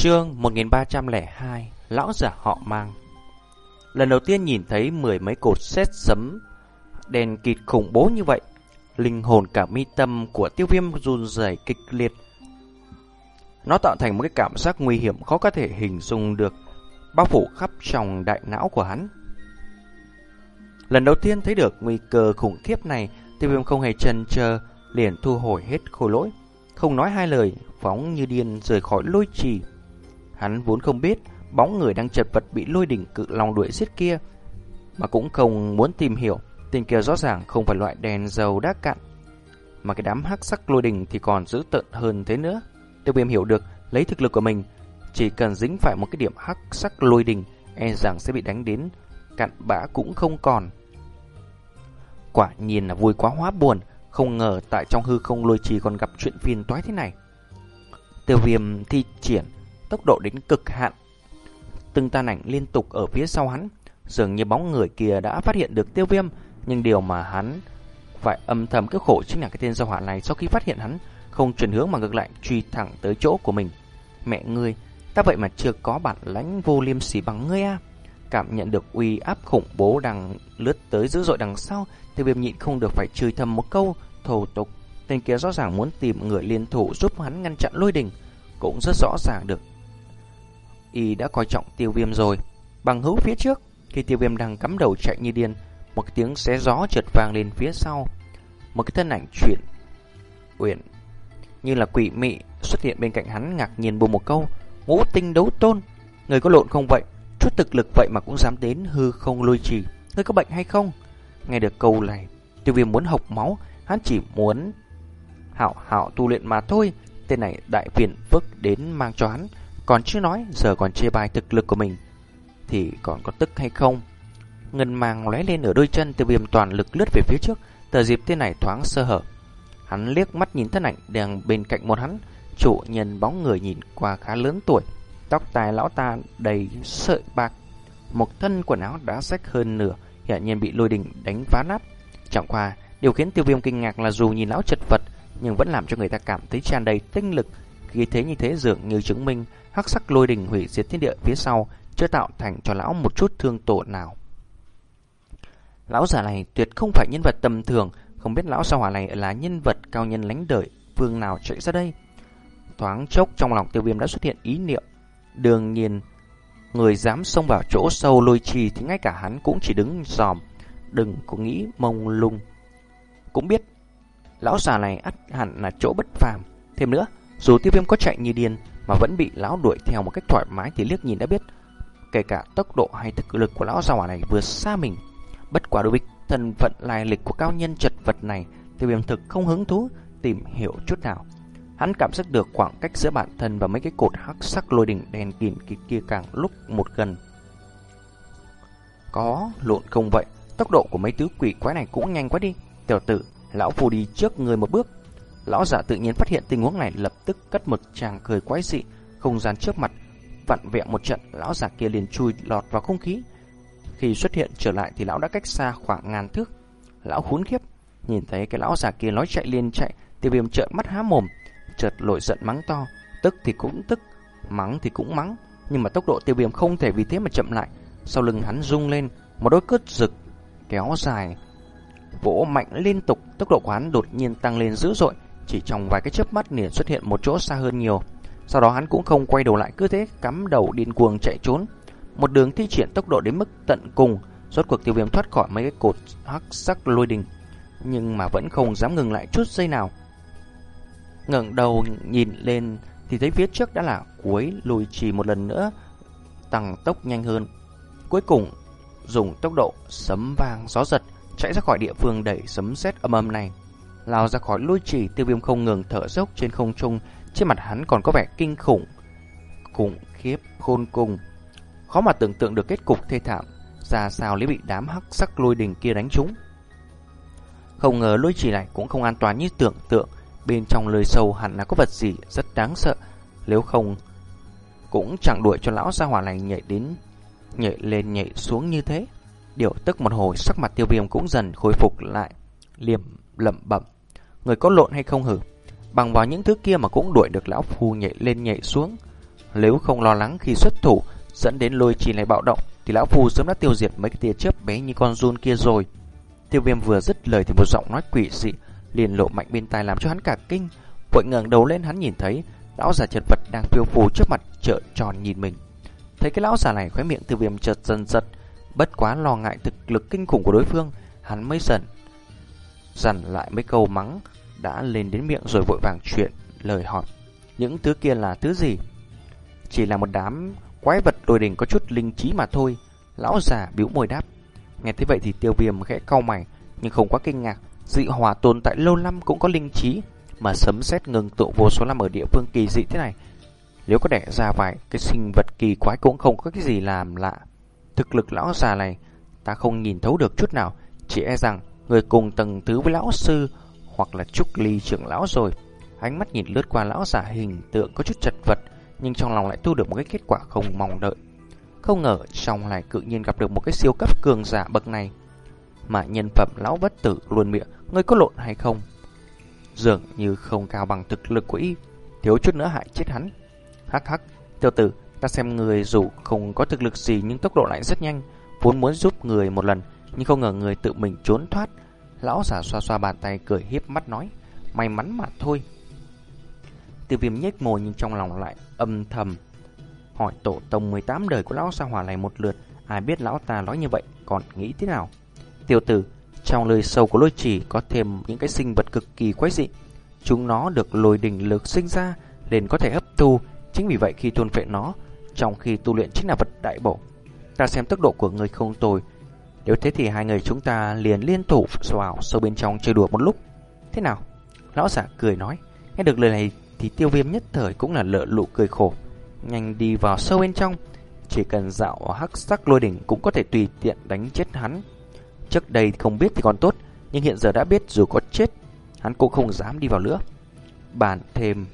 Chương 1302 Lão giả họ mang. Lần đầu tiên nhìn thấy mười mấy cột xét sấm đèn kịt khủng bố như vậy, Linh hồn cả mi tâm của tiêu viêm run rẩy kịch liệt. Nó tạo thành một cái cảm giác nguy hiểm khó có thể hình dung được, Bao phủ khắp trong đại não của hắn. Lần đầu tiên thấy được nguy cơ khủng khiếp này, Tiêu viêm không hề chần chờ Liền thu hồi hết khối lỗi, Không nói hai lời, Phóng như điên rời khỏi lôi trì. Hắn vốn không biết bóng người đang chật vật bị lôi đỉnh cự long đuổi giết kia, mà cũng không muốn tìm hiểu. Tên kia rõ ràng không phải loại đèn dầu đã cạn, mà cái đám hắc sắc lôi đỉnh thì còn dữ tợn hơn thế nữa. Tiêu viêm hiểu được, lấy thực lực của mình, chỉ cần dính phải một cái điểm hắc sắc lôi đỉnh, e rằng sẽ bị đánh đến cạn bã cũng không còn. Quả nhiên là vui quá hóa buồn, không ngờ tại trong hư không lôi trì còn gặp chuyện phiền toái thế này. Tiêu viêm thi triển tốc độ đến cực hạn. Từng tàn ảnh liên tục ở phía sau hắn, dường như bóng người kia đã phát hiện được tiêu viêm, nhưng điều mà hắn phải âm thầm cái khổ chính là cái tên giao hỏa này sau khi phát hiện hắn, không chuyển hướng mà ngược lại truy thẳng tới chỗ của mình. Mẹ ngươi, ta vậy mà chưa có bản lãnh vô liêm sỉ bằng ngươi à? Cảm nhận được uy áp khủng bố đang lướt tới dữ dội đằng sau, tiêu viêm nhịn không được phải chửi thầm một câu thổ tục. Tên kia rõ ràng muốn tìm người liên thủ giúp hắn ngăn chặn lôi đình, cũng rất rõ ràng được y đã coi trọng tiêu viêm rồi. Bằng hữu phía trước, khi tiêu viêm đang cắm đầu chạy như điên, một cái tiếng xé gió chợt vang lên phía sau. Một cái thân ảnh chuyển uyển như là quỷ mị xuất hiện bên cạnh hắn ngạc nhiên buông một câu, ngũ tinh đấu tôn, người có lộn không vậy? Chút thực lực vậy mà cũng dám đến hư không lôi trì, ngươi có bệnh hay không? Nghe được câu này, tiêu viêm muốn hộc máu, hắn chỉ muốn hảo hảo tu luyện mà thôi. Tên này đại phiền phức đến mang cho hắn còn chưa nói, giờ còn chê bai thực lực của mình Thì còn có tức hay không? Ngân màng lóe lên ở đôi chân Tiêu viêm toàn lực lướt về phía trước Tờ dịp tên này thoáng sơ hở. Hắn liếc mắt nhìn thân ảnh đang bên cạnh một hắn Chủ nhân bóng người nhìn qua khá lớn tuổi Tóc tai lão ta đầy sợi bạc Một thân quần áo đã rách hơn nửa Hiện nhiên bị lôi đình đánh phá nát. Trọng qua Điều khiến tiêu viêm kinh ngạc là dù nhìn lão chật vật Nhưng vẫn làm cho người ta cảm thấy tràn đầy tinh lực khi thế như thế dường như chứng minh hắc sắc lôi đình hủy diệt thiên địa phía sau chưa tạo thành cho lão một chút thương tổn nào. Lão già này tuyệt không phải nhân vật tầm thường, không biết lão sao hỏa này là nhân vật cao nhân lánh đời, vương nào chạy ra đây. Thoáng chốc trong lòng tiêu viêm đã xuất hiện ý niệm. Đương nhiên, người dám xông vào chỗ sâu lôi trì thì ngay cả hắn cũng chỉ đứng dòm, đừng có nghĩ mông lung. Cũng biết, lão già này ắt hẳn là chỗ bất phàm. Thêm nữa, dù tiêu viêm có chạy như điên, mà vẫn bị lão đuổi theo một cách thoải mái thì liếc nhìn đã biết kể cả tốc độ hay thực lực của lão già hỏa này vượt xa mình. Bất quả đối với thân phận lai lịch của cao nhân chật vật này tiêu viêm thực không hứng thú tìm hiểu chút nào. Hắn cảm giác được khoảng cách giữa bản thân và mấy cái cột hắc sắc lôi đỉnh đèn kìn kia càng lúc một gần. Có lộn không vậy, tốc độ của mấy tứ quỷ quái này cũng nhanh quá đi. Tiểu tử, lão phù đi trước người một bước, Lão giả tự nhiên phát hiện tình huống này lập tức cất một tràng cười quái dị, không gian trước mặt vặn vẹo một trận, lão giả kia liền chui lọt vào không khí. Khi xuất hiện trở lại thì lão đã cách xa khoảng ngàn thước. Lão khốn khiếp, nhìn thấy cái lão giả kia nói chạy liền chạy, tiêu viêm trợn mắt há mồm, chợt lội giận mắng to, tức thì cũng tức, mắng thì cũng mắng, nhưng mà tốc độ tiêu viêm không thể vì thế mà chậm lại. Sau lưng hắn rung lên, một đôi cướt rực kéo dài, vỗ mạnh liên tục, tốc độ của hắn đột nhiên tăng lên dữ dội, chỉ trong vài cái chớp mắt liền xuất hiện một chỗ xa hơn nhiều. Sau đó hắn cũng không quay đầu lại cứ thế cắm đầu điên cuồng chạy trốn. Một đường thi triển tốc độ đến mức tận cùng, rốt cuộc tiêu viêm thoát khỏi mấy cái cột hắc sắc lôi đình, nhưng mà vẫn không dám ngừng lại chút giây nào. ngẩng đầu nhìn lên thì thấy phía trước đã là cuối lùi trì một lần nữa, tăng tốc nhanh hơn. Cuối cùng dùng tốc độ sấm vang gió giật chạy ra khỏi địa phương đẩy sấm sét âm âm này lao ra khỏi lôi trì tiêu viêm không ngừng thở dốc trên không trung, trên mặt hắn còn có vẻ kinh khủng khủng khiếp, khôn cùng. Khó mà tưởng tượng được kết cục thê thảm, ra sao lấy bị đám hắc sắc lôi đình kia đánh trúng. Không ngờ lôi trì này cũng không an toàn như tưởng tượng, bên trong lơi sâu hẳn là có vật gì rất đáng sợ. Nếu không, cũng chẳng đuổi cho lão gia hỏa này nhảy đến, nhảy lên nhảy xuống như thế. Điều tức một hồi, sắc mặt tiêu viêm cũng dần khôi phục lại, liềm lẩm bẩm. Người có lộn hay không hử Bằng vào những thứ kia mà cũng đuổi được lão phu nhảy lên nhảy xuống Nếu không lo lắng khi xuất thủ dẫn đến lôi trì này bạo động thì lão phu sớm đã tiêu diệt mấy cái tia chớp bé như con run kia rồi. Tiêu viêm vừa dứt lời thì một giọng nói quỷ dị liền lộ mạnh bên tai làm cho hắn cả kinh. Vội ngẩng đầu lên hắn nhìn thấy lão già chật vật đang phiêu phù trước mặt trợn tròn nhìn mình. Thấy cái lão già này khóe miệng tiêu viêm chợt dần giật, bất quá lo ngại thực lực kinh khủng của đối phương, hắn mới dần dằn lại mấy câu mắng đã lên đến miệng rồi vội vàng chuyện lời hỏi. Những thứ kia là thứ gì? Chỉ là một đám quái vật đồi đỉnh có chút linh trí mà thôi. Lão già bĩu môi đáp. Nghe thế vậy thì tiêu viêm khẽ cau mày, nhưng không quá kinh ngạc. Dị hòa tồn tại lâu năm cũng có linh trí, mà sấm sét ngừng tụ vô số năm ở địa phương kỳ dị thế này. Nếu có đẻ ra vài cái sinh vật kỳ quái cũng không có cái gì làm lạ. Thực lực lão già này ta không nhìn thấu được chút nào, chỉ e rằng người cùng tầng thứ với lão sư hoặc là trúc ly trưởng lão rồi. Ánh mắt nhìn lướt qua lão giả hình tượng có chút chật vật, nhưng trong lòng lại thu được một cái kết quả không mong đợi. Không ngờ trong lại cự nhiên gặp được một cái siêu cấp cường giả bậc này. Mà nhân phẩm lão bất tử luôn miệng, ngươi có lộn hay không? Dường như không cao bằng thực lực của y, thiếu chút nữa hại chết hắn. Hắc hắc, tiêu tử, ta xem người dù không có thực lực gì nhưng tốc độ lại rất nhanh, vốn muốn giúp người một lần, nhưng không ngờ người tự mình trốn thoát. Lão giả xoa xoa bàn tay cười hiếp mắt nói, may mắn mà thôi. Tiêu viêm nhếch môi nhưng trong lòng lại âm thầm hỏi tổ tông 18 đời của lão sa hỏa này một lượt, ai biết lão ta nói như vậy còn nghĩ thế nào. Tiểu tử, trong lời sâu của lôi chỉ có thêm những cái sinh vật cực kỳ quái dị. Chúng nó được lôi đỉnh lực sinh ra nên có thể hấp thu, chính vì vậy khi thôn phệ nó, trong khi tu luyện chính là vật đại bổ. Ta xem tốc độ của người không tồi, nếu thế thì hai người chúng ta liền liên thủ vào sâu bên trong chơi đùa một lúc. Thế nào? Lão giả cười nói. Nghe được lời này thì tiêu viêm nhất thời cũng là lợ lụ cười khổ. Nhanh đi vào sâu bên trong. Chỉ cần dạo hắc sắc lôi đỉnh cũng có thể tùy tiện đánh chết hắn. Trước đây không biết thì còn tốt, nhưng hiện giờ đã biết dù có chết, hắn cũng không dám đi vào nữa. Bàn thêm,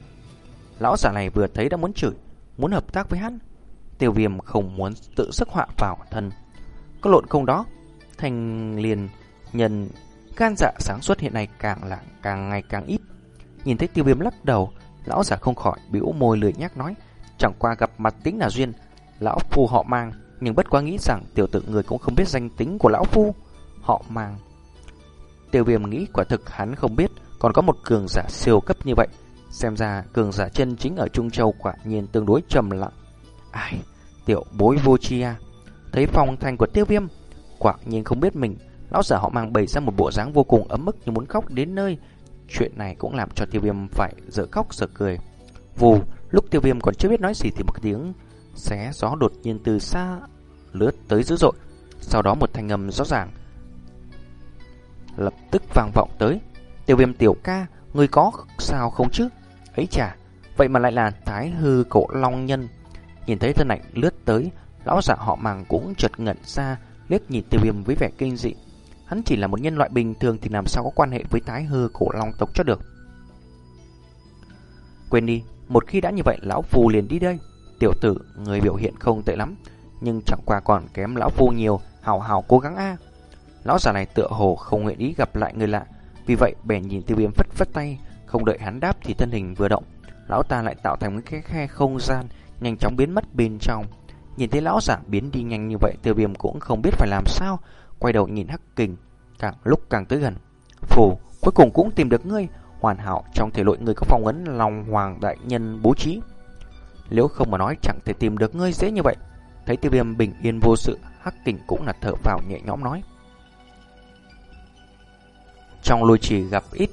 lão giả này vừa thấy đã muốn chửi, muốn hợp tác với hắn. Tiêu viêm không muốn tự sức họa vào thân. Có lộn không đó? Thành liền nhân gan dạ sáng suốt hiện nay càng là càng ngày càng ít. Nhìn thấy tiêu viêm lắc đầu, lão giả không khỏi bĩu môi lười nhắc nói, chẳng qua gặp mặt tính là duyên, lão phu họ mang, nhưng bất quá nghĩ rằng tiểu tử người cũng không biết danh tính của lão phu, họ mang. Tiêu viêm nghĩ quả thực hắn không biết còn có một cường giả siêu cấp như vậy. Xem ra cường giả chân chính ở Trung Châu quả nhiên tương đối trầm lặng. Ai, tiểu bối vô chi à. Thấy phong thanh của tiêu viêm, quạng nhiên không biết mình, lão giả họ mang bày ra một bộ dáng vô cùng ấm ức như muốn khóc đến nơi. Chuyện này cũng làm cho tiêu viêm phải dở khóc dở cười. Vù, lúc tiêu viêm còn chưa biết nói gì thì một tiếng xé gió đột nhiên từ xa lướt tới dữ dội. Sau đó một thanh âm rõ ràng lập tức vang vọng tới. Tiêu viêm tiểu ca, người có sao không chứ? Ấy chà, vậy mà lại là thái hư cổ long nhân. Nhìn thấy thân ảnh lướt tới, lão giả họ màng cũng chợt ngẩn ra, liếc nhìn tiêu viêm với vẻ kinh dị. Hắn chỉ là một nhân loại bình thường thì làm sao có quan hệ với thái hư cổ long tộc cho được. Quên đi, một khi đã như vậy lão phu liền đi đây. Tiểu tử, người biểu hiện không tệ lắm, nhưng chẳng qua còn kém lão phu nhiều, hào hào cố gắng a. Lão già này tựa hồ không nguyện ý gặp lại người lạ, vì vậy bèn nhìn tiêu viêm phất phất tay, không đợi hắn đáp thì thân hình vừa động. Lão ta lại tạo thành một cái khe không gian, nhanh chóng biến mất bên trong. Nhìn thấy lão giả biến đi nhanh như vậy, tiêu viêm cũng không biết phải làm sao, quay đầu nhìn hắc kình, càng lúc càng tới gần. Phù, cuối cùng cũng tìm được ngươi, hoàn hảo trong thể lội người có phong ấn lòng hoàng đại nhân bố trí. Nếu không mà nói chẳng thể tìm được ngươi dễ như vậy. Thấy tiêu viêm bình yên vô sự, hắc kình cũng là thở vào nhẹ nhõm nói. Trong lôi trì gặp ít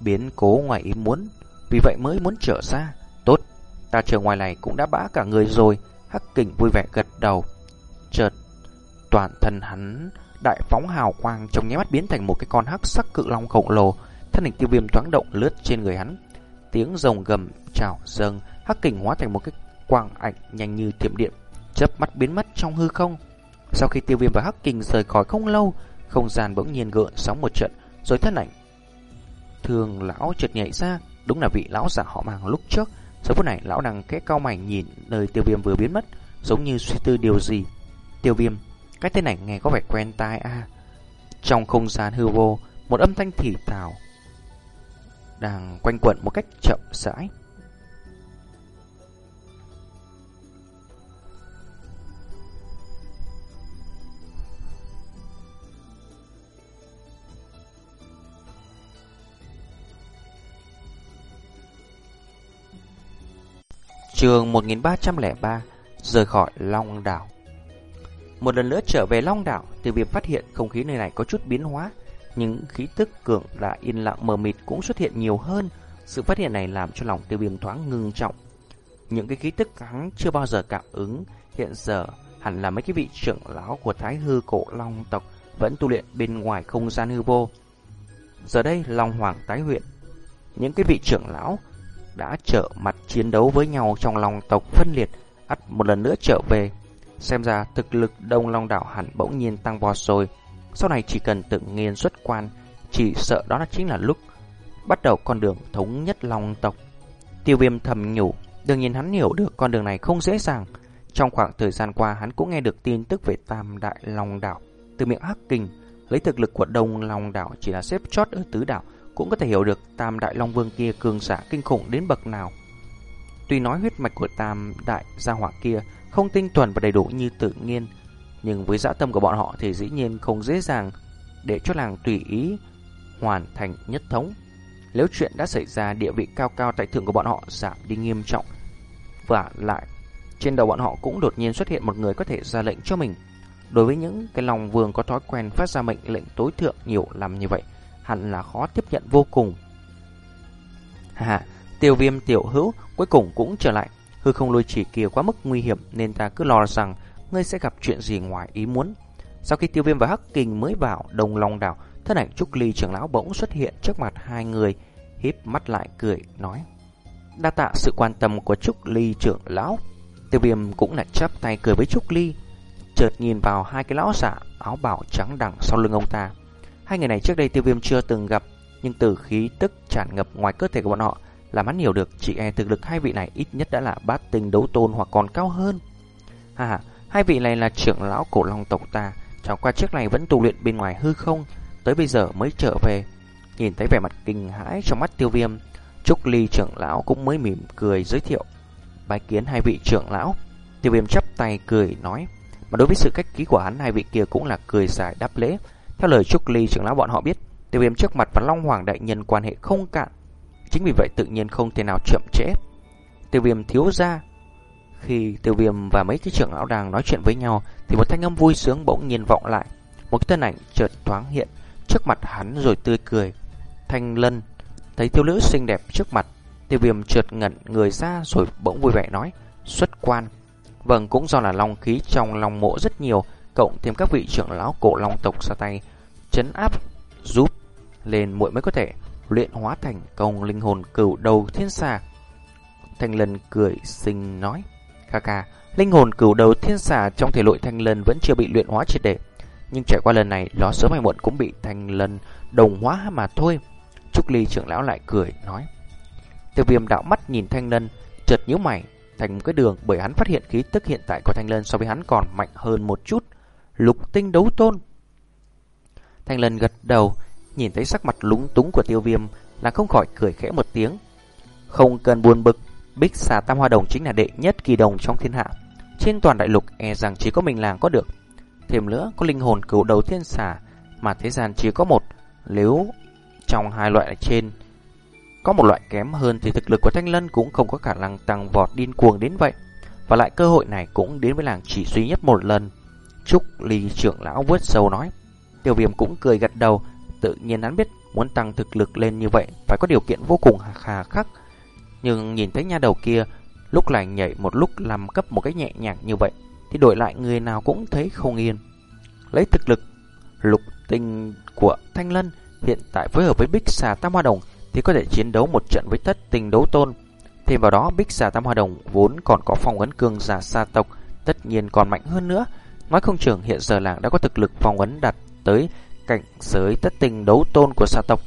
biến cố ngoài ý muốn, vì vậy mới muốn trở ra. Tốt, ta chờ ngoài này cũng đã bã cả người rồi. Hắc kình vui vẻ gật đầu. Chợt, toàn thân hắn đại phóng hào quang trong nháy mắt biến thành một cái con hắc sắc cự long khổng lồ. Thân hình tiêu viêm thoáng động lướt trên người hắn. Tiếng rồng gầm trào dâng, hắc kình hóa thành một cái quang ảnh nhanh như thiểm điện, chớp mắt biến mất trong hư không. Sau khi tiêu viêm và hắc kình rời khỏi không lâu, không gian bỗng nhiên gợn sóng một trận, rồi thân ảnh thường lão chợt nhảy ra, đúng là vị lão giả họ màng lúc trước. Giờ phút này lão đang khẽ cao mảnh nhìn nơi tiêu viêm vừa biến mất, giống như suy tư điều gì. Tiêu viêm, cái tên này nghe có vẻ quen tai a. Trong không gian hư vô, một âm thanh thì thào đang quanh quẩn một cách chậm rãi. Trường 1303 Rời khỏi Long Đảo. Một lần nữa trở về Long Đảo Tiêu viêm phát hiện không khí nơi này có chút biến hóa Những khí tức cường đã yên lặng mờ mịt cũng xuất hiện nhiều hơn. Sự phát hiện này làm cho lòng tiêu viêm thoáng ngưng trọng. Những cái khí tức hắn chưa bao giờ cảm ứng, Hiện giờ hẳn là mấy cái vị trưởng lão của Thái Hư Cổ Long tộc Vẫn tu luyện bên ngoài không gian hư vô. Giờ đây Long Hoàng tái huyện Những cái vị trưởng lão đã trở mặt chiến đấu với nhau trong lòng tộc phân liệt, ắt một lần nữa trở về. Xem ra thực lực đông long đảo hẳn bỗng nhiên tăng vọt rồi. Sau này chỉ cần tự nghiên xuất quan, chỉ sợ đó là chính là lúc bắt đầu con đường thống nhất long tộc. Tiêu viêm thầm nhủ, đương nhiên hắn hiểu được con đường này không dễ dàng. Trong khoảng thời gian qua hắn cũng nghe được tin tức về tam đại long đảo. Từ miệng Hắc Kinh, lấy thực lực của đông long đảo chỉ là xếp chót ở tứ đảo cũng có thể hiểu được Tam Đại Long Vương kia cường giả kinh khủng đến bậc nào. Tuy nói huyết mạch của Tam Đại Gia Hỏa kia không tinh thuần và đầy đủ như tự nhiên, nhưng với dã tâm của bọn họ thì dĩ nhiên không dễ dàng để cho làng tùy ý hoàn thành nhất thống. Nếu chuyện đã xảy ra địa vị cao cao tại thượng của bọn họ giảm đi nghiêm trọng và lại trên đầu bọn họ cũng đột nhiên xuất hiện một người có thể ra lệnh cho mình. Đối với những cái lòng vương có thói quen phát ra mệnh lệnh tối thượng nhiều làm như vậy, hẳn là khó tiếp nhận vô cùng. Hà, tiêu viêm tiểu hữu cuối cùng cũng trở lại. Hư không lôi chỉ kia quá mức nguy hiểm nên ta cứ lo rằng ngươi sẽ gặp chuyện gì ngoài ý muốn. Sau khi tiêu viêm và hắc kinh mới vào đồng long đảo, thân ảnh Trúc Ly trưởng lão bỗng xuất hiện trước mặt hai người, híp mắt lại cười, nói. Đa tạ sự quan tâm của Trúc Ly trưởng lão. Tiêu viêm cũng là chắp tay cười với Trúc Ly, chợt nhìn vào hai cái lão giả áo bào trắng đằng sau lưng ông ta. Hai người này trước đây tiêu viêm chưa từng gặp, nhưng từ khí tức tràn ngập ngoài cơ thể của bọn họ, làm hắn hiểu được chị e thực lực hai vị này ít nhất đã là bát tinh đấu tôn hoặc còn cao hơn. Hà, hai vị này là trưởng lão cổ long tộc ta, chẳng qua trước này vẫn tu luyện bên ngoài hư không, tới bây giờ mới trở về. Nhìn thấy vẻ mặt kinh hãi trong mắt tiêu viêm, Trúc Ly trưởng lão cũng mới mỉm cười giới thiệu. Bái kiến hai vị trưởng lão, tiêu viêm chắp tay cười nói, mà đối với sự cách ký của hắn hai vị kia cũng là cười giải đáp lễ, theo lời Trúc Ly trưởng lão bọn họ biết, tiêu viêm trước mặt và Long Hoàng đại nhân quan hệ không cạn. Chính vì vậy tự nhiên không thể nào chậm trễ. Tiêu viêm thiếu ra. Khi tiêu viêm và mấy cái trưởng lão đang nói chuyện với nhau, thì một thanh âm vui sướng bỗng nhiên vọng lại. Một cái thân ảnh chợt thoáng hiện trước mặt hắn rồi tươi cười. Thanh lân, thấy tiêu nữ xinh đẹp trước mặt, tiêu viêm chợt ngẩn người ra rồi bỗng vui vẻ nói, xuất quan. Vâng, cũng do là long khí trong lòng mộ rất nhiều, cộng thêm các vị trưởng lão cổ long tộc ra tay chấn áp giúp lên muội mới có thể luyện hóa thành công linh hồn cửu đầu thiên xà. Thanh Lân cười xinh nói, ca ca, linh hồn cửu đầu thiên xà trong thể loại Thanh Lân vẫn chưa bị luyện hóa triệt để, nhưng trải qua lần này, nó sớm hay muộn cũng bị Thanh Lân đồng hóa mà thôi. Trúc Ly trưởng lão lại cười nói, Tiêu Viêm đạo mắt nhìn Thanh Lân, chợt nhíu mày thành một cái đường bởi hắn phát hiện khí tức hiện tại của Thanh Lân so với hắn còn mạnh hơn một chút lục tinh đấu tôn. Thanh Lân gật đầu, nhìn thấy sắc mặt lúng túng của tiêu viêm là không khỏi cười khẽ một tiếng. Không cần buồn bực, bích xà tam hoa đồng chính là đệ nhất kỳ đồng trong thiên hạ. Trên toàn đại lục e rằng chỉ có mình làng có được. Thêm nữa có linh hồn cửu đầu thiên xà mà thế gian chỉ có một. Nếu trong hai loại trên có một loại kém hơn thì thực lực của Thanh Lân cũng không có khả năng tăng vọt điên cuồng đến vậy. Và lại cơ hội này cũng đến với làng chỉ duy nhất một lần. Trúc Ly trưởng lão vuốt sâu nói. Tiêu viêm cũng cười gật đầu, tự nhiên hắn biết muốn tăng thực lực lên như vậy phải có điều kiện vô cùng hà khắc. Nhưng nhìn thấy nha đầu kia, lúc lại nhảy một lúc làm cấp một cái nhẹ nhàng như vậy, thì đổi lại người nào cũng thấy không yên. Lấy thực lực lục tinh của Thanh Lân hiện tại phối hợp với Bích Xà Tam Hoa Đồng thì có thể chiến đấu một trận với thất tinh đấu tôn. Thêm vào đó, Bích Xà Tam Hoa Đồng vốn còn có phong ấn cương giả xa tộc, tất nhiên còn mạnh hơn nữa. Nói không chừng hiện giờ làng đã có thực lực phong ấn đặt tới cảnh giới tất tình đấu tôn của xa tộc.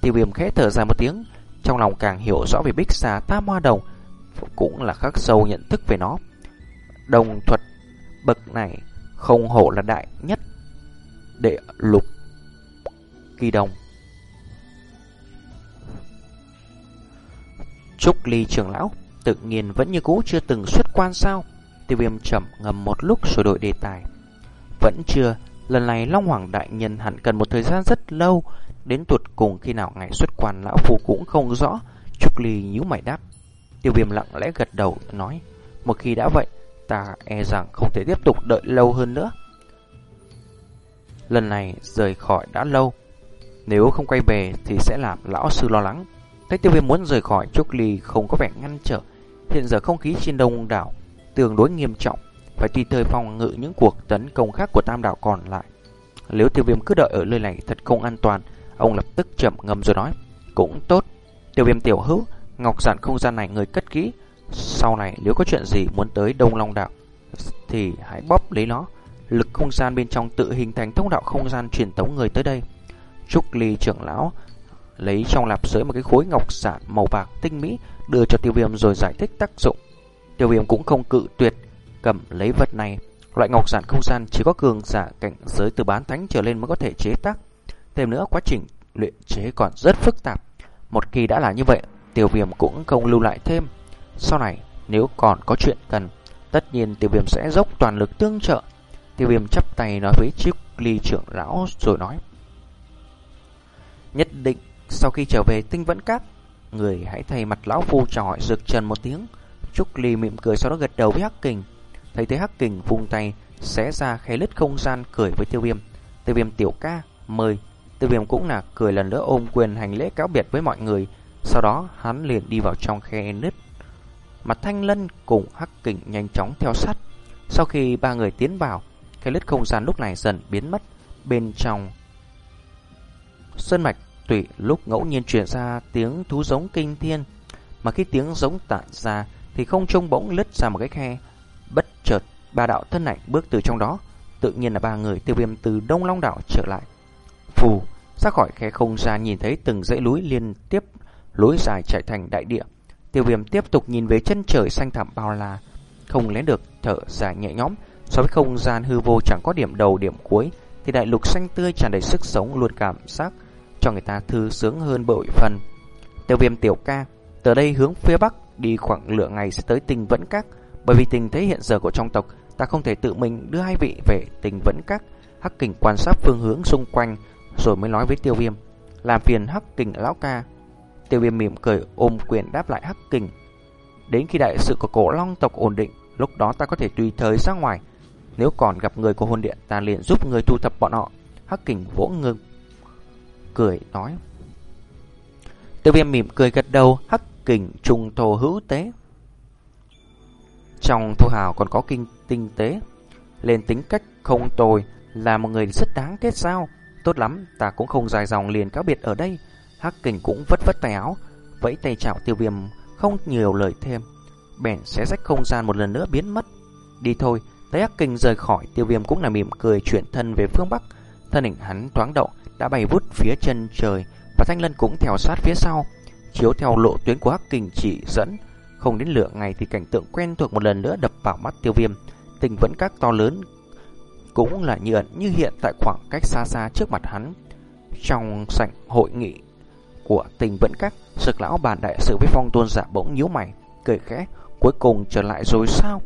Tiêu viêm khẽ thở ra một tiếng, trong lòng càng hiểu rõ về bích xà tam hoa đồng, cũng là khắc sâu nhận thức về nó. Đồng thuật bậc này không hổ là đại nhất đệ lục kỳ đồng. Trúc Ly trưởng lão tự nhiên vẫn như cũ chưa từng xuất quan sao? Tiêu viêm chậm ngầm một lúc rồi đổi đề tài. Vẫn chưa, lần này Long Hoàng Đại Nhân hẳn cần một thời gian rất lâu, đến tuột cùng khi nào ngày xuất quan lão phu cũng không rõ. Trúc Ly nhíu mày đáp. Tiêu viêm lặng lẽ gật đầu nói Một khi đã vậy Ta e rằng không thể tiếp tục đợi lâu hơn nữa Lần này rời khỏi đã lâu Nếu không quay về Thì sẽ làm lão sư lo lắng Thấy tiêu viêm muốn rời khỏi Trúc Ly không có vẻ ngăn trở Hiện giờ không khí trên đông đảo Tương đối nghiêm trọng. Phải tùy thời phòng ngự những cuộc tấn công khác của tam đảo còn lại. Nếu tiêu viêm cứ đợi ở nơi này thật không an toàn, Ông lập tức chậm ngầm rồi nói, Cũng tốt. Tiêu viêm tiểu hữu, Ngọc giản không gian này người cất kỹ. Sau này nếu có chuyện gì muốn tới Đông Long đảo Thì hãy bóp lấy nó. Lực không gian bên trong tự hình thành thông đạo không gian truyền tống người tới đây. Trúc Ly trưởng lão Lấy trong lạp sới một cái khối ngọc giản màu bạc tinh mỹ Đưa cho tiêu viêm rồi giải thích tác dụng. Tiêu viêm cũng không cự tuyệt, Cầm lấy vật này. Loại ngọc giản không gian chỉ có cường giả cảnh giới từ bán thánh trở lên mới có thể chế tác. Thêm nữa, quá trình luyện chế còn rất phức tạp. Một khi đã là như vậy, Tiêu viêm cũng không lưu lại thêm. Sau này, nếu còn có chuyện cần, Tất nhiên tiêu viêm sẽ dốc toàn lực tương trợ. Tiêu viêm chắp tay nói với chiếc ly trưởng lão rồi nói, Nhất định, sau khi trở về tinh vẫn cát Người hãy thay mặt lão phu chào hỏi dược trần một tiếng. Trúc Ly mỉm cười sau đó gật đầu với Hắc Kình Thấy thế Hắc Kình vung tay Xé ra khe lứt không gian cười với tiêu viêm Tiêu viêm tiểu ca mời Tiêu viêm cũng là cười lần nữa ôm quyền hành lễ cáo biệt với mọi người sau đó hắn liền đi vào trong khe nứt. Mặt thanh lân cùng hắc kình nhanh chóng theo sát. Sau khi ba người tiến vào, khe lứt không gian lúc này dần biến mất. Bên trong sơn mạch tùy lúc ngẫu nhiên truyền ra tiếng thú giống kinh thiên. Mà khi tiếng giống tản ra thì không trông bỗng lứt ra một cái khe. Bất chợt ba đạo thân ảnh bước từ trong đó. Tự nhiên là ba người tiêu viêm từ Đông Long Đảo trở lại. Phù, ra khỏi khe không gian nhìn thấy từng dãy núi liên tiếp lối dài chạy thành đại địa. Tiêu viêm tiếp tục nhìn về chân trời xanh thẳm bao la, không lén được thở dài nhẹ nhõm. So với không gian hư vô chẳng có điểm đầu điểm cuối, thì đại lục xanh tươi tràn đầy sức sống luôn cảm giác cho người ta thư sướng hơn bội phần. Tiêu viêm tiểu ca, từ đây hướng phía bắc đi khoảng lượng ngày sẽ tới tình vẫn các, bởi vì tình thế hiện giờ của trong tộc, ta không thể tự mình đưa hai vị về tình vẫn các. Hắc kình quan sát phương hướng xung quanh, rồi mới nói với tiêu viêm. Làm phiền hắc kình lão ca, Tiêu viêm mỉm cười ôm quyền đáp lại hắc kình. Đến khi đại sự của cổ long tộc ổn định, lúc đó ta có thể tùy thời ra ngoài. Nếu còn gặp người của hồn điện, ta liền giúp người thu thập bọn họ. Hắc kình vỗ ngực, cười nói. Tiêu viêm mỉm cười gật đầu, hắc kình trùng thổ hữu tế. Trong thu hào còn có kinh tinh tế, lên tính cách không tồi, là một người rất đáng kết giao, Tốt lắm, ta cũng không dài dòng liền cáo biệt ở đây. Hắc kình cũng vất vất tay áo, vẫy tay chào tiêu viêm, không nhiều lời thêm. Bèn sẽ rách không gian một lần nữa biến mất. Đi thôi, thấy Hắc kình rời khỏi, tiêu viêm cũng là mỉm cười chuyển thân về phương Bắc. Thân hình hắn thoáng động, đã bay vút phía chân trời, và Thanh Lân cũng theo sát phía sau. Chiếu theo lộ tuyến của Hắc kình chỉ dẫn, không đến lửa ngày thì cảnh tượng quen thuộc một lần nữa đập vào mắt tiêu viêm. Tình vẫn các to lớn cũng là như ẩn như hiện tại khoảng cách xa xa trước mặt hắn. Trong sảnh hội nghị của tình vẫn các Sực lão bàn đại sự với phong tôn giả bỗng nhíu mày Cười khẽ Cuối cùng trở lại rồi sao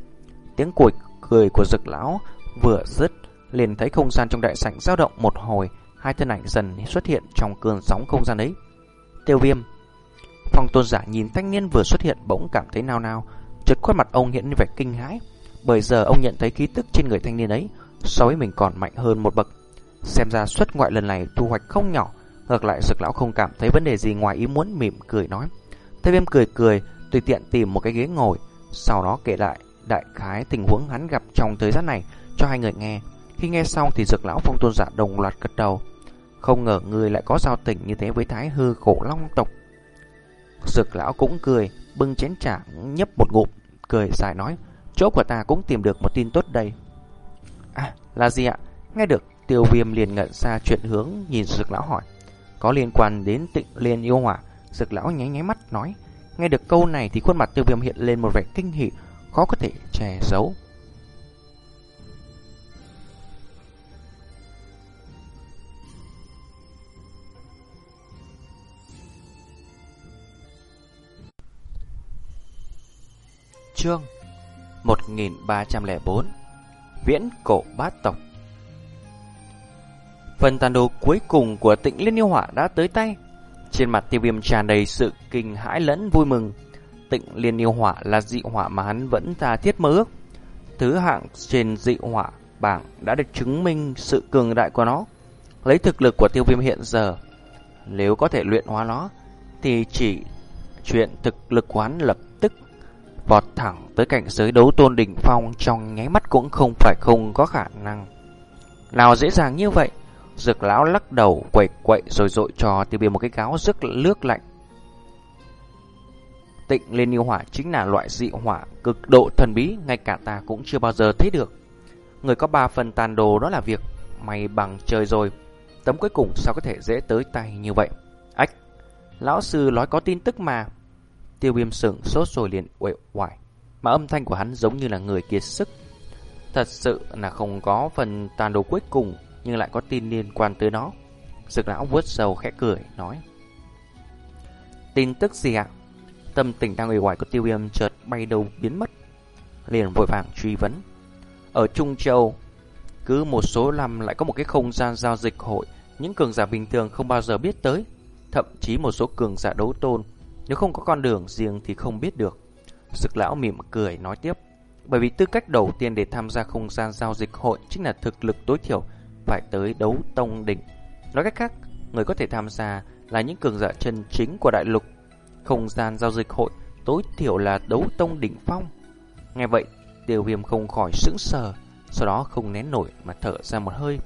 Tiếng cùi cười của dực lão vừa dứt liền thấy không gian trong đại sảnh dao động một hồi Hai thân ảnh dần xuất hiện trong cơn sóng không gian ấy Tiêu viêm Phong tôn giả nhìn thanh niên vừa xuất hiện bỗng cảm thấy nao nao Chợt khuôn mặt ông hiện vẻ kinh hãi Bởi giờ ông nhận thấy khí tức trên người thanh niên ấy So với mình còn mạnh hơn một bậc Xem ra xuất ngoại lần này thu hoạch không nhỏ Ngược lại sực lão không cảm thấy vấn đề gì ngoài ý muốn mỉm cười nói. Thế viêm cười cười, tùy tiện tìm một cái ghế ngồi, sau đó kể lại đại khái tình huống hắn gặp trong thời gian này cho hai người nghe. Khi nghe xong thì dược lão phong tôn giả đồng loạt gật đầu. Không ngờ người lại có giao tình như thế với thái hư cổ long tộc. Dược lão cũng cười, bưng chén trà nhấp một ngụm, cười dài nói, chỗ của ta cũng tìm được một tin tốt đây. À, là gì ạ? Nghe được, tiêu viêm liền ngận ra chuyện hướng nhìn dược lão hỏi. Có liên quan đến tịnh liên yêu hỏa dược lão nháy nháy mắt nói Nghe được câu này thì khuôn mặt tiêu viêm hiện lên một vẻ kinh hỉ Khó có thể che giấu Chương 1304 Viễn cổ bát tộc Phần tàn đồ cuối cùng của tịnh liên yêu hỏa đã tới tay. Trên mặt tiêu viêm tràn đầy sự kinh hãi lẫn vui mừng. tịnh liên yêu hỏa là dị hỏa mà hắn vẫn tha thiết mơ ước. Thứ hạng trên dị hỏa bảng đã được chứng minh sự cường đại của nó. Lấy thực lực của tiêu viêm hiện giờ, nếu có thể luyện hóa nó, thì chỉ chuyện thực lực quán lập vọt thẳng tới cảnh giới đấu tôn đỉnh phong trong nháy mắt cũng không phải không có khả năng. Nào dễ dàng như vậy, dược lão lắc đầu quậy quậy rồi dội cho tiêu viêm một cái gáo rước nước lạnh. Tịnh liên yêu hỏa chính là loại dị hỏa cực độ thần bí, ngay cả ta cũng chưa bao giờ thấy được. Người có ba phần tàn đồ đó là việc may bằng trời rồi. Tấm cuối cùng sao có thể dễ tới tay như vậy? Ách, lão sư nói có tin tức mà. Tiêu viêm sửng sốt rồi liền uể oải, mà âm thanh của hắn giống như là người kiệt sức. Thật sự là không có phần tàn đồ cuối cùng, nhưng lại có tin liên quan tới nó. Dược lão vuốt sầu khẽ cười, nói. Tin tức gì ạ? Tâm tình đang uể oải của tiêu viêm chợt bay đầu biến mất. Liền vội vàng truy vấn. Ở Trung Châu, cứ một số năm lại có một cái không gian giao dịch hội, những cường giả bình thường không bao giờ biết tới. Thậm chí một số cường giả đấu tôn, nếu không có con đường riêng thì không biết được. Sực lão mỉm cười nói tiếp. Bởi vì tư cách đầu tiên để tham gia không gian giao dịch hội chính là thực lực tối thiểu phải tới đấu tông đỉnh. Nói cách khác, người có thể tham gia là những cường giả chân chính của đại lục. Không gian giao dịch hội tối thiểu là đấu tông đỉnh phong. Nghe vậy, Tiêu viêm không khỏi sững sờ, sau đó không nén nổi mà thở ra một hơi.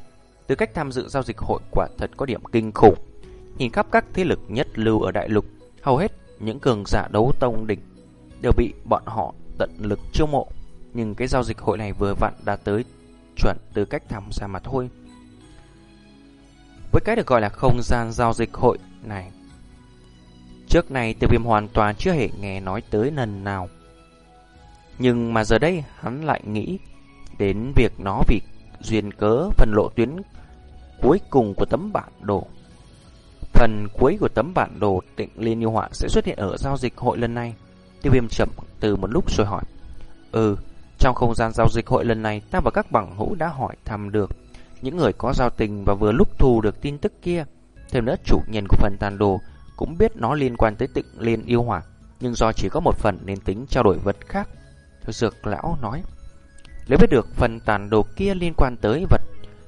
Từ cách tham dự giao dịch hội quả thật có điểm kinh khủng. Nhìn khắp các thế lực nhất lưu ở đại lục, hầu hết những cường giả đấu tông đỉnh đều bị bọn họ tận lực chiêu mộ. Nhưng cái giao dịch hội này vừa vặn đã tới chuẩn từ cách tham gia mà thôi. Với cái được gọi là không gian giao dịch hội này, trước này tiêu viêm hoàn toàn chưa hề nghe nói tới lần nào. Nhưng mà giờ đây hắn lại nghĩ đến việc nó vì duyên cớ phần lộ tuyến cuối cùng của tấm bản đồ. Phần cuối của tấm bản đồ tịnh liên yêu họa sẽ xuất hiện ở giao dịch hội lần này. Tiêu viêm chậm từ một lúc rồi hỏi. Ừ, trong không gian giao dịch hội lần này ta và các bằng hữu đã hỏi thăm được những người có giao tình và vừa lúc thu được tin tức kia. Thêm nữa chủ nhân của phần tàn đồ cũng biết nó liên quan tới tịnh liên yêu hỏa, nhưng do chỉ có một phần nên tính trao đổi vật khác. Dược lão nói Nếu biết được phần tàn đồ kia liên quan tới vật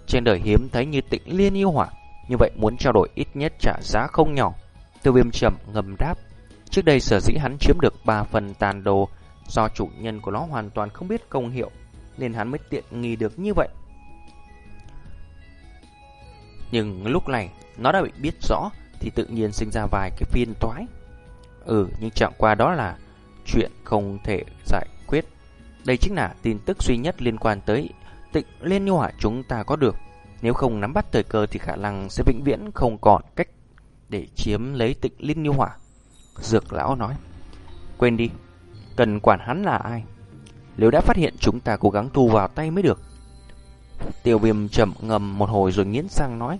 Trên đời hiếm thấy như tịnh liên yêu hỏa như vậy muốn trao đổi ít nhất trả giá không nhỏ Tiêu viêm chậm ngầm đáp Trước đây sở dĩ hắn chiếm được 3 phần tàn đồ Do chủ nhân của nó hoàn toàn không biết công hiệu, Nên hắn mới tiện nghi được như vậy Nhưng lúc này, Nó đã bị biết rõ Thì tự nhiên sinh ra vài cái phiên toái Ừ nhưng chẳng qua đó là Chuyện không thể giải quyết. Đây chính là tin tức duy nhất liên quan tới tịnh liên nhu hỏa chúng ta có được. Nếu không nắm bắt thời cơ thì khả năng sẽ vĩnh viễn không còn cách để chiếm lấy tịnh liên như hỏa. Dược lão nói. Quên đi, cần quản hắn là ai? Nếu đã phát hiện chúng ta cố gắng thu vào tay mới được. Tiêu viêm chậm ngầm một hồi rồi nghiến sang nói.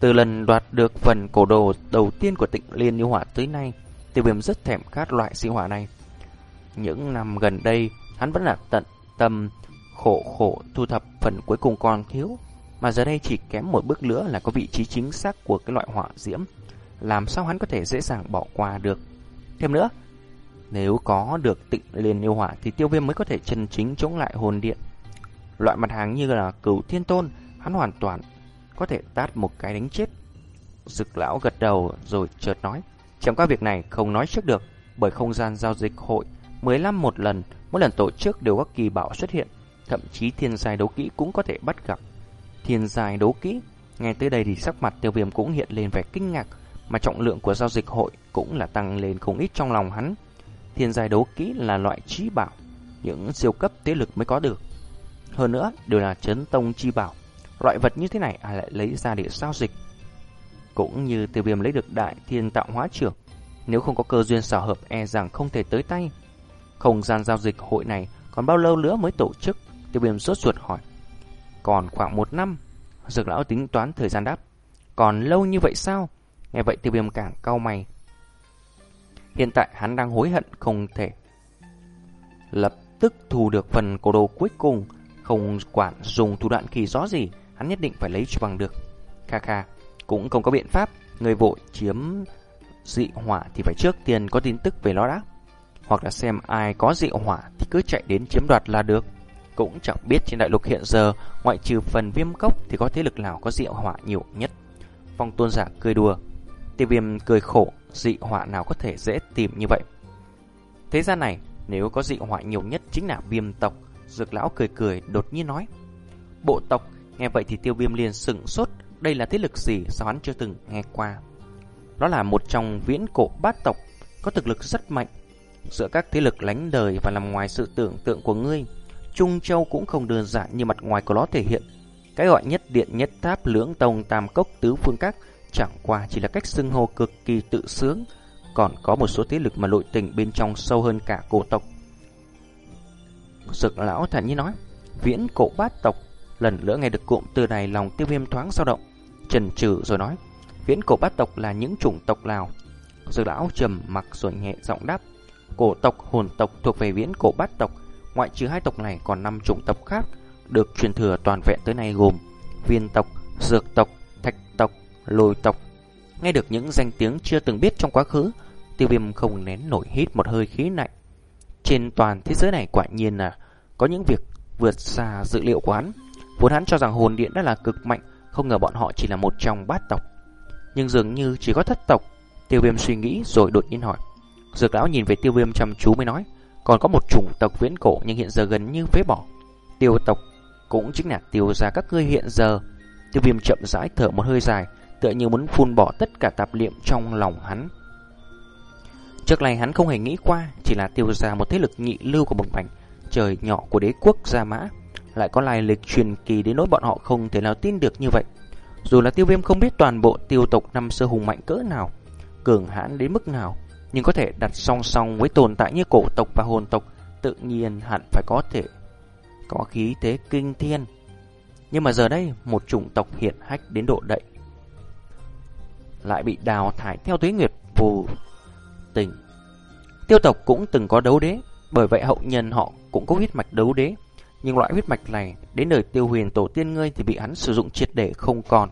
Từ lần đoạt được phần cổ đồ đầu tiên của tịnh liên như hỏa tới nay, tiêu viêm rất thèm khát loại sinh hỏa này. Những năm gần đây, hắn vẫn là tận tâm khổ khổ thu thập phần cuối cùng còn thiếu, mà giờ đây chỉ kém một bước nữa là có vị trí chính xác của cái loại hỏa diễm. Làm sao hắn có thể dễ dàng bỏ qua được? Thêm nữa, nếu có được tịnh liền yêu hỏa thì tiêu viêm mới có thể chân chính chống lại hồn điện. Loại mặt hàng như là cửu thiên tôn, hắn hoàn toàn có thể tát một cái đánh chết. Dực lão gật đầu rồi chợt nói, trong các việc này không nói trước được, bởi không gian giao dịch hội 15 một lần, mỗi lần tổ chức đều có kỳ bảo xuất hiện, thậm chí thiên giai đấu kỹ cũng có thể bắt gặp. Thiên giai đấu kỹ, nghe tới đây thì sắc mặt tiêu viêm cũng hiện lên vẻ kinh ngạc, mà trọng lượng của giao dịch hội cũng là tăng lên không ít trong lòng hắn. Thiên giai đấu kỹ là loại trí bảo, những siêu cấp thế lực mới có được. Hơn nữa, đều là chấn tông chi bảo. Loại vật như thế này ai lại lấy ra để giao dịch. Cũng như tiêu viêm lấy được đại thiên tạo hóa trưởng. Nếu không có cơ duyên xảo hợp e rằng không thể tới tay. Không gian giao dịch hội này còn bao lâu nữa mới tổ chức? Tiêu viêm sốt ruột hỏi. Còn khoảng một năm. Dược lão tính toán thời gian đáp. Còn lâu như vậy sao? Nghe vậy tiêu viêm càng cau mày. Hiện tại hắn đang hối hận không thể. Lập tức thu được phần cổ đồ cuối cùng. Không quản dùng thủ đoạn kỳ gió gì. Hắn nhất định phải lấy cho bằng được. Kha kha. Cũng không có biện pháp. Người vội chiếm dị hỏa thì phải trước tiên có tin tức về nó đã. hoặc là xem ai có dị hỏa thì cứ chạy đến chiếm đoạt là được. Cũng chẳng biết trên đại lục hiện giờ, ngoại trừ phần viêm cốc thì có thế lực nào có dị họa nhiều nhất. Phong tôn giả cười đùa, tiêu viêm cười khổ, dị họa nào có thể dễ tìm như vậy. Thế gian này, nếu có dị họa nhiều nhất chính là viêm tộc, dược lão cười cười đột nhiên nói. Bộ tộc, nghe vậy thì tiêu viêm liền sửng sốt, đây là thế lực gì sao hắn chưa từng nghe qua. đó là một trong viễn cổ bát tộc, có thực lực rất mạnh. Giữa các thế lực lánh đời và nằm ngoài sự tưởng tượng của ngươi, Trung Châu cũng không đơn giản như mặt ngoài của nó thể hiện. Cái gọi nhất điện nhất tháp lưỡng tông tam cốc tứ phương các chẳng qua chỉ là cách xưng hô cực kỳ tự sướng, còn có một số thế lực mà nội tình bên trong sâu hơn cả cổ tộc. Sực lão thản nhiên nói, viễn cổ bát tộc, lần nữa nghe được cụm từ này lòng tiêu viêm thoáng dao động, trần trừ rồi nói, viễn cổ bát tộc là những chủng tộc nào? Sực lão trầm mặc rồi nhẹ giọng đáp, cổ tộc, hồn tộc thuộc về viễn cổ bát tộc, ngoại trừ hai tộc này còn năm chủng tộc khác được truyền thừa toàn vẹn tới nay gồm viên tộc, dược tộc, thạch tộc, lôi tộc. Nghe được những danh tiếng chưa từng biết trong quá khứ, tiêu viêm không nén nổi hít một hơi khí lạnh. Trên toàn thế giới này quả nhiên là có những việc vượt xa dự liệu của hắn. Vốn hắn cho rằng hồn điện đã là cực mạnh, không ngờ bọn họ chỉ là một trong bát tộc. Nhưng dường như chỉ có thất tộc. Tiêu viêm suy nghĩ rồi đột nhiên hỏi. Dược lão nhìn về tiêu viêm chăm chú mới nói. Còn có một chủng tộc viễn cổ nhưng hiện giờ gần như phế bỏ. Tiêu tộc cũng chính là tiêu ra các ngươi hiện giờ. Tiêu viêm chậm rãi thở một hơi dài, tựa như muốn phun bỏ tất cả tạp niệm trong lòng hắn. Trước này hắn không hề nghĩ qua, chỉ là tiêu ra một thế lực nhị lưu của bồng bành, trời nhỏ của đế quốc Gia Mã, lại có lai lịch truyền kỳ đến nỗi bọn họ không thể nào tin được như vậy. Dù là tiêu viêm không biết toàn bộ tiêu tộc năm xưa hùng mạnh cỡ nào, cường hãn đến mức nào, nhưng có thể đặt song song với tồn tại như cổ tộc và hồn tộc, tự nhiên hẳn phải có thể có khí thế kinh thiên. Nhưng mà giờ đây, một chủng tộc hiện hách đến độ đậy lại bị đào thải theo tuế nguyệt vô tình. Tiêu tộc cũng từng có đấu đế, bởi vậy hậu nhân họ cũng có huyết mạch đấu đế. Nhưng loại huyết mạch này đến đời tiêu huyền tổ tiên ngươi thì bị hắn sử dụng triệt để không còn.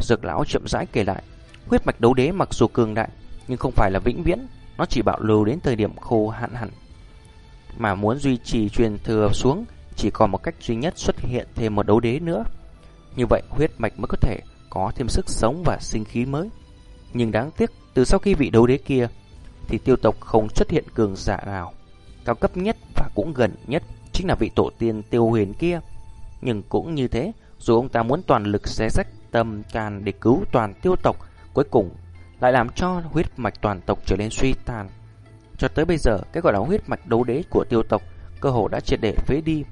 Dược lão chậm rãi kể lại, huyết mạch đấu đế mặc dù cường đại, nhưng không phải là vĩnh viễn, nó chỉ bảo lưu đến thời điểm khô hạn hẳn. Mà muốn duy trì truyền thừa xuống, chỉ còn một cách duy nhất xuất hiện thêm một đấu đế nữa. Như vậy huyết mạch mới có thể có thêm sức sống và sinh khí mới. Nhưng đáng tiếc, từ sau khi vị đấu đế kia, thì tiêu tộc không xuất hiện cường giả nào. Cao cấp nhất và cũng gần nhất chính là vị tổ tiên tiêu huyền kia. Nhưng cũng như thế, dù ông ta muốn toàn lực xé rách tâm can để cứu toàn tiêu tộc, cuối cùng lại làm cho huyết mạch toàn tộc trở nên suy tàn. Cho tới bây giờ, cái gọi là huyết mạch đấu đế của tiêu tộc cơ hồ đã triệt để phế đi.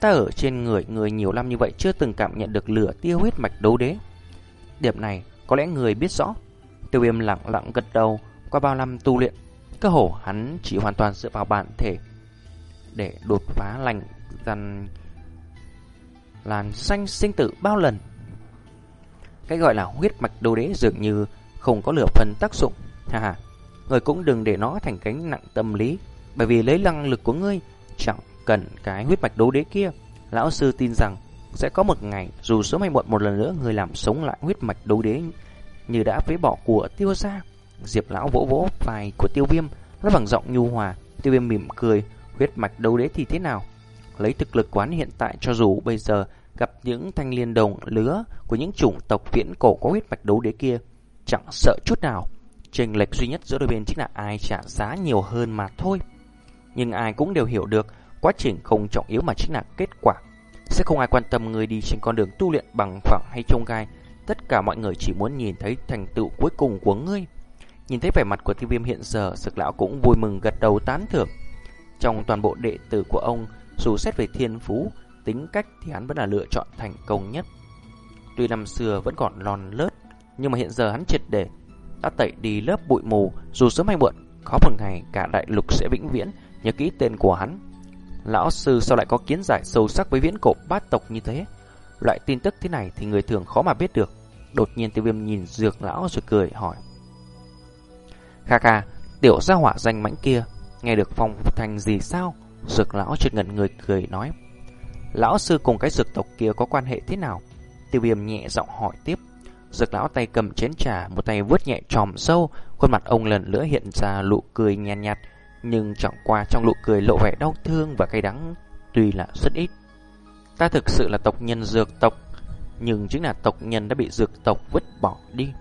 Ta ở trên người người nhiều năm như vậy chưa từng cảm nhận được lửa tiêu huyết mạch đấu đế. Điểm này có lẽ người biết rõ. Tiêu viêm lặng lặng gật đầu qua bao năm tu luyện. Cơ hồ hắn chỉ hoàn toàn dựa vào bản thể để đột phá lành dần làn xanh sinh tử bao lần. Cái gọi là huyết mạch đấu đế dường như không có lửa phần tác dụng. Ha ha, người cũng đừng để nó thành cánh nặng tâm lý, bởi vì lấy năng lực của ngươi chẳng cần cái huyết mạch đấu đế kia. Lão sư tin rằng sẽ có một ngày dù sớm hay muộn một lần nữa người làm sống lại huyết mạch đấu đế như đã phế bỏ của tiêu gia. Diệp lão vỗ vỗ vai của tiêu viêm, nói bằng giọng nhu hòa. Tiêu viêm mỉm cười, huyết mạch đấu đế thì thế nào? Lấy thực lực quán hiện tại cho dù bây giờ gặp những thanh liên đồng lứa của những chủng tộc viễn cổ có huyết mạch đấu đế kia, chẳng sợ chút nào. Chênh lệch duy nhất giữa đôi bên chính là ai trả giá nhiều hơn mà thôi. Nhưng ai cũng đều hiểu được quá trình không trọng yếu mà chính là kết quả. Sẽ không ai quan tâm người đi trên con đường tu luyện bằng phẳng hay trông gai. Tất cả mọi người chỉ muốn nhìn thấy thành tựu cuối cùng của ngươi. Nhìn thấy vẻ mặt của tiêu viêm hiện giờ, sực lão cũng vui mừng gật đầu tán thưởng. Trong toàn bộ đệ tử của ông, dù xét về thiên phú, tính cách thì hắn vẫn là lựa chọn thành công nhất. Tuy năm xưa vẫn còn lòn lớt, nhưng mà hiện giờ hắn triệt để đã tẩy đi lớp bụi mù, dù sớm hay muộn, có một ngày cả đại lục sẽ vĩnh viễn nhớ kỹ tên của hắn. Lão sư sao lại có kiến giải sâu sắc với viễn cổ bát tộc như thế? Loại tin tức thế này thì người thường khó mà biết được. Đột nhiên tiêu viêm nhìn dược lão rồi cười hỏi. Kha kha, tiểu gia hỏa danh mãnh kia, nghe được phong thành gì sao? Dược lão chợt ngẩn người cười nói. Lão sư cùng cái dược tộc kia có quan hệ thế nào? Tiêu viêm nhẹ giọng hỏi tiếp. Dược lão tay cầm chén trà, một tay vuốt nhẹ tròm sâu, khuôn mặt ông lần nữa hiện ra nụ cười nhàn nhạt, nhạt, Nhưng chẳng qua trong nụ cười lộ vẻ đau thương và cay đắng tuy là rất ít. Ta thực sự là tộc nhân dược tộc, nhưng chính là tộc nhân đã bị dược tộc vứt bỏ đi.